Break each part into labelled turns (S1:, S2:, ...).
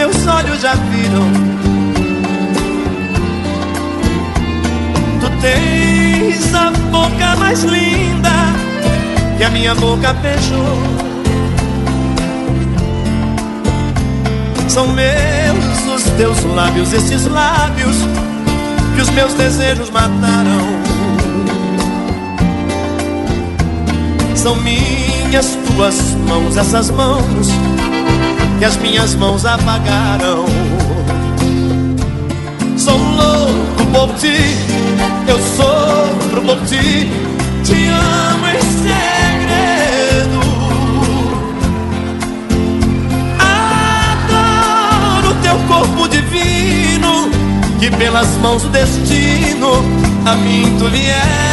S1: meus olhos já viram. Tu tens a boca mais linda que a minha boca beijou. São meus os teus lábios, esses lábios que os meus desejos mataram. São minhas tuas mãos, essas mãos que as minhas mãos apagaram. Sou louco por ti, eu sofro por ti, te amo em segredo. Adoro teu corpo divino, que pelas mãos do destino a mim tu viestes.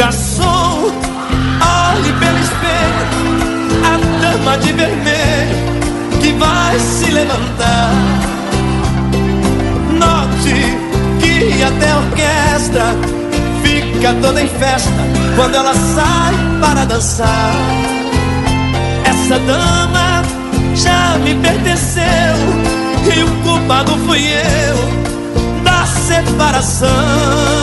S1: Garçom, olhe pelo espelho A dama de vermelho Que vai se levantar. Note que até a orquestra Fica toda em festa Quando ela sai para dançar. Essa dama já me pertenceu E o culpado fui eu Da separação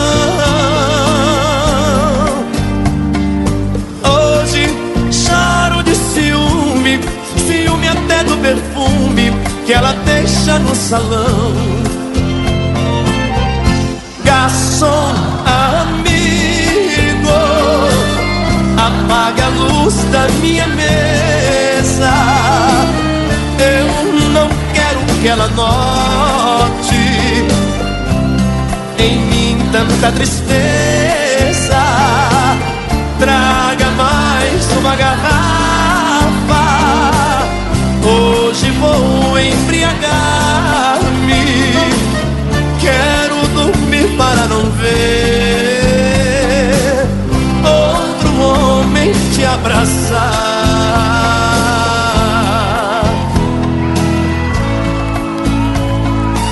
S1: que ela deixa no salão. Garçom, amigo, apaga a luz da minha mesa. Eu não quero que ela note em mim tanta tristeza. Traga mais uma garrafa.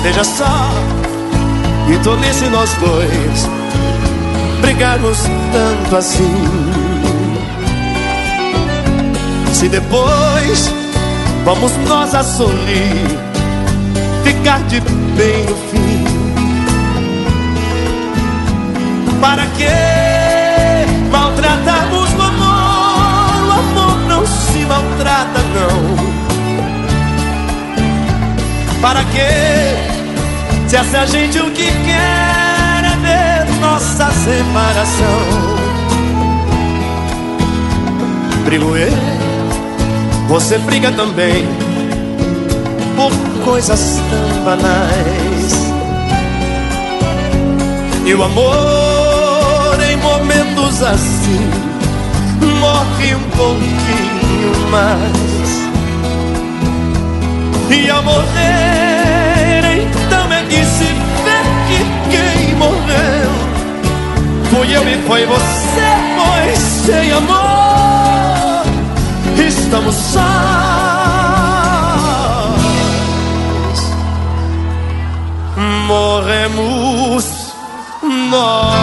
S1: Veja só, e tolice nós dois brigarmos tanto assim. Se depois vamos nós assolir ficar de bem no fim. Para que maltratarmos o amor? O amor não se maltrata, não. Para que se essa gente o que quer é ver nossa separação? Brigo eu, você briga também por coisas tão banais. E o amor em momentos assim morre um pouquinho mais. E ao morrer, Fui eu e foi você, pois sem amor estamos sós. Morremos nós.